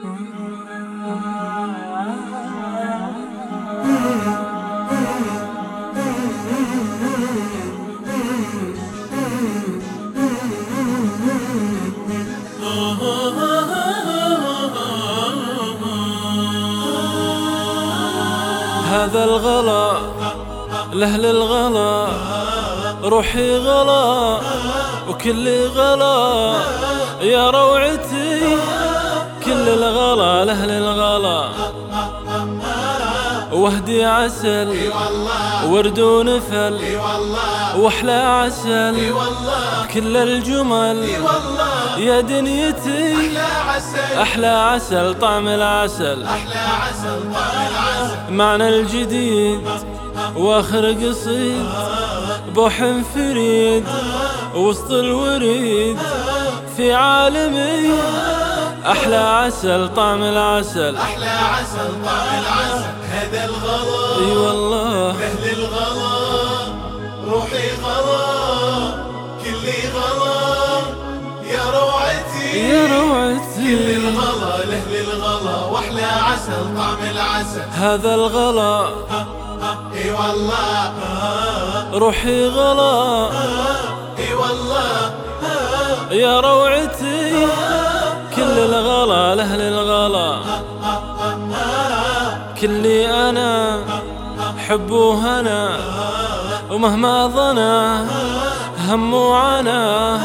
هذا الغلا لأهل الغلا روحي غلا وكل غلا يا روعتي. الغلا لأهل الغلا وهدي عسل ورد ونفل واحلى عسل كل الجمل يا دنيتي أحلى عسل طعم العسل معنى الجديد وآخر قصيد بوح فريد وسط الوريد في عالمي. أحلى عسل طعم العسل. أحلى عسل طعم العسل. هذا الغلا أي والله. أهل الغلا روحي غلا كلي غلا يا روعتي. يا كل روعتي الغلا لاهل الغلا وأحلى عسل طعم العسل. هذا الغلا أي والله. روحي غلا أي والله. يا روعتي. حب وهنا ومهما ظنا هم وعنا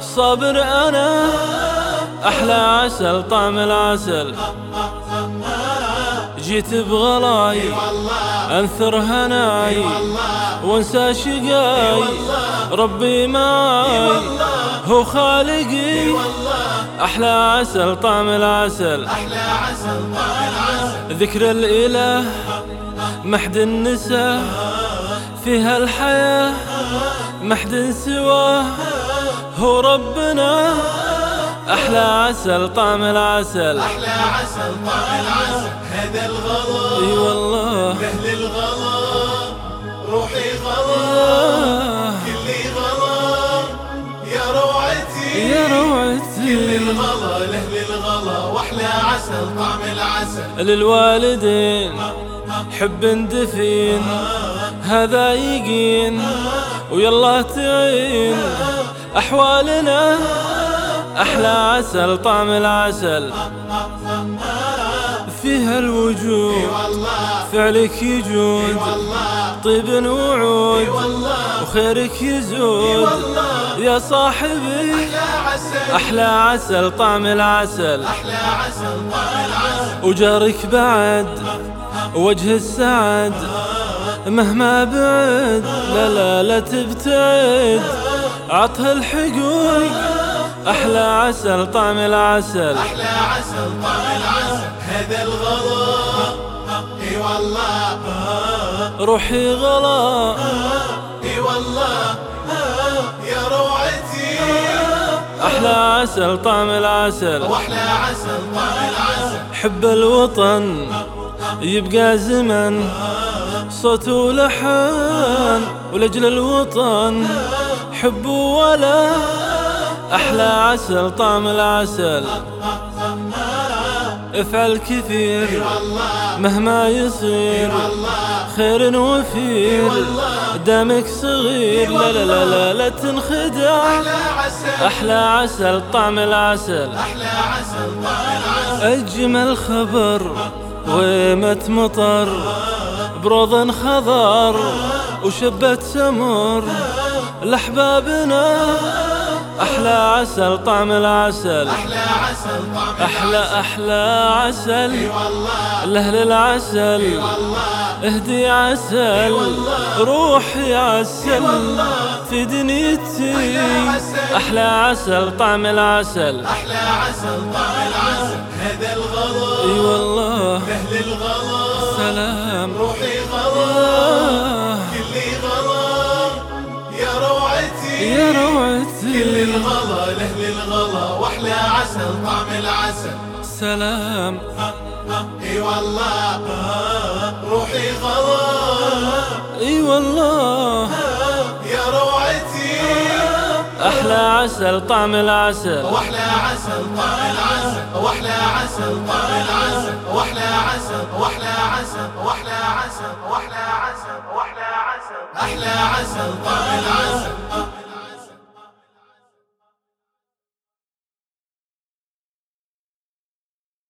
صابر أنا أحلى عسل طعم العسل. جيت بغلاي أنثر هناي وانسى شقاي. ربي معاي هو خالقي. أحلى عسل طعم العسل. ذكر الإله محد النساء فيها الحياة محد سواه. هو ربنا. أحلى عسل طعم العسل. أحلى عسل طعم العسل. هذا الغلا إي والله. لاهل الغلا روحي غلا آه، كلي غلا يا روعتي. يا كل روعتي الغلا لاهل الغلا وأحلى عسل طعم العسل. للوالدين. حب دفين هذا يقين ويلا تعين. أحوالنا أحلى عسل طعم العسل فيها الوجود. فعلك يجود طيب وعود وخيرك يزود. يا صاحبي أحلى عسل طعم العسل. وجارك بعد وجه السعد مهما بعد لا لا لا تبتعد. عطها الحقوق أحلى عسل طعم العسل. أحلى عسل طعم العسل. هذا الغلا اي والله. روحي غلا اي والله. يا روعتي. أحلى عسل طعم العسل. وأحلى عسل طعم العسل. حب الوطن. يبقى زمن صوت ولحن ولجل الوطن حب ولا أحلى عسل طعم العسل. افعل كثير مهما يصير خير وفير دمك صغير. لا لا لا لا, لا تنخدع. أحلى عسل طعم العسل. أجمل خبر. ويمة مطر بروض خضر وشبة سمر. لأحبابنا أحلى عسل طعم العسل. أحلى عسل طعم أحلى أحلى عسل. لأهل العسل اهدي عسل. روحي عسل في دنيتي أحلى عسل طعم العسل. أحلى عسل طعم العسل. هذا الغلا أي والله. أهل الغلا سلام. روحي غلا آه. كلي غلا يا روعتي. يا كل روعتي الغلا لاهل الغلا وأحلى عسل طعم العسل. سلام. أي والله. روحي غلا أي والله. أحلى عسل طعم العسل. واحلى عسل طعم العسل. واحلى عسل طعم العسل. واحلى عسل واحلى عسل واحلى عسل واحلى عسل واحلى عسل. أحلى عسل طعم